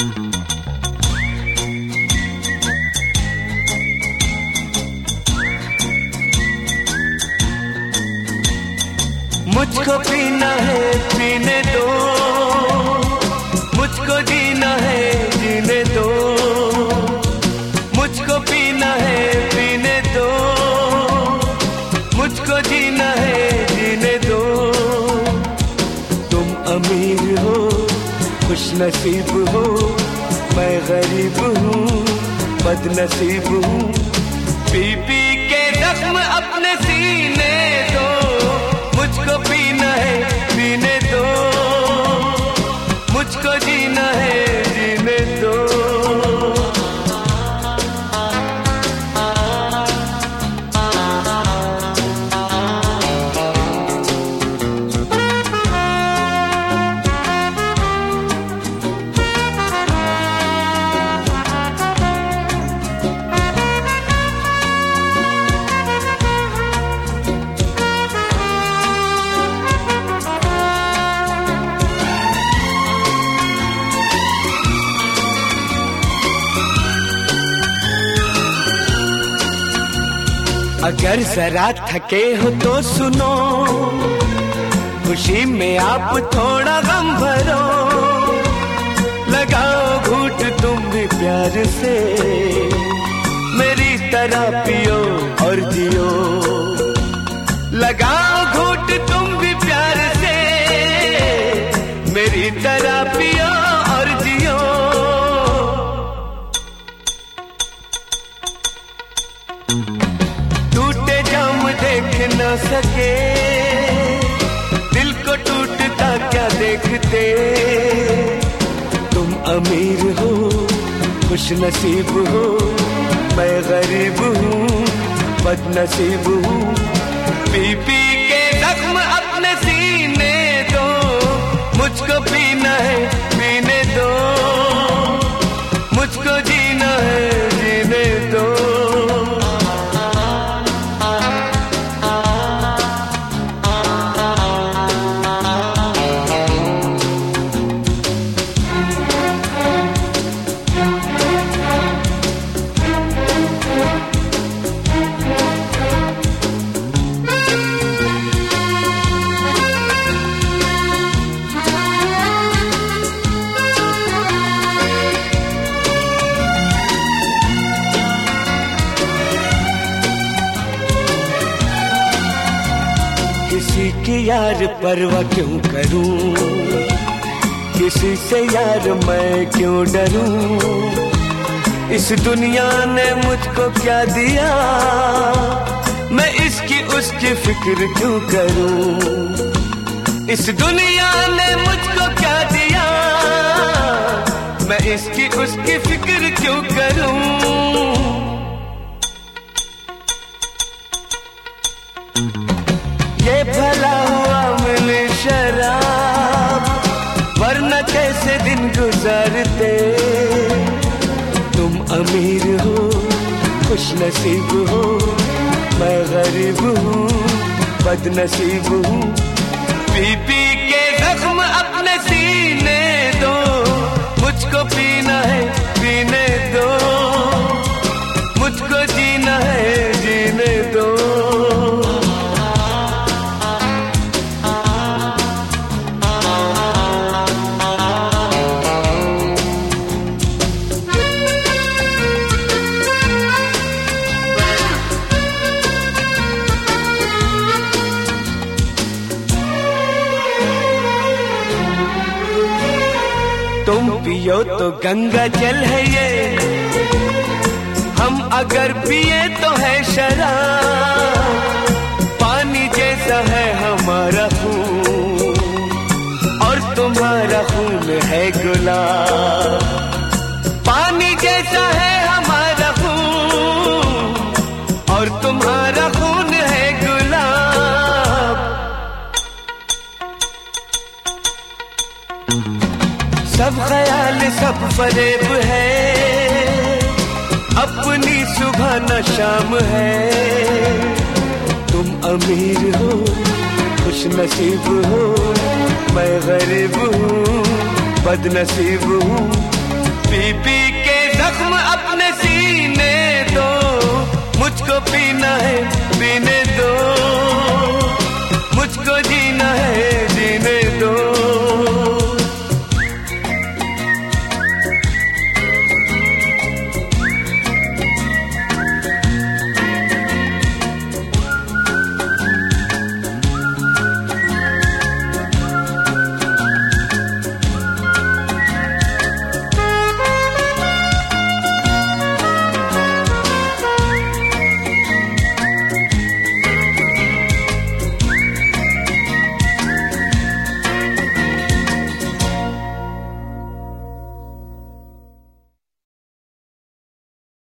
Mm-hmm. मुझको पीना है पीने दो। मुझको जीना है, जीने दो। मुझको पीना है, पीने दो। मुझको जीना है, जीने दो। तुम अमीर हो खुश नसीब हो, मैं गरीब हूँ, बदनसीब हूँ। पी पी के जख्म अपने सीने जीना अगर जरा थके हो तो सुनो। खुशी में आप थोड़ा गम भरो। लगाओ घूट तुम भी प्यार से। मेरी तरह पियो और जियो। न सके। दिल को टूटता क्या देखते? तुम अमीर हो खुश नसीब हो, मैं गरीब हूँ, बदनसीब हूँ। पी पी के जख्म अपने सीने दो, मुझको पीना की यार परवा क्यों करूँ? किसी से यार मैं क्यों डरूं? इस दुनिया ने मुझको क्या दिया? मैं इसकी उसकी फ़िक्र क्यों करूँ? इस दुनिया ने मुझको क्या दिया? मैं इसकी उसकी फ़िक्र क्यों करूँ? ये भला हुआ मिले शराब, वरना कैसे दिन गुजारते? तुम अमीर हो खुश नसीब हो, मैं गरीब हूँ, बदनसीब हूँ। पी पी के जख्म अपने सीने दो, मुझको पीना है, पीने दो। तुम पियो तो गंगा जल है ये। हम अगर पिए तो है शराब। पानी जैसा है हमारा खून। और तुम्हारा खून है गुलाब। पानी जैसा है हमारा खून। और तुम्हारा खून सब ख्याल सब फरेब है। अपनी सुबह न शाम है। तुम अमीर हो, खुश नसीब हो, मैं गरीब हूँ, बदनसीब हूँ। पी पी के जख्म अपने सीने दो, मुझको पीना है, पीने दो। मुझको जीना है, जीने दो।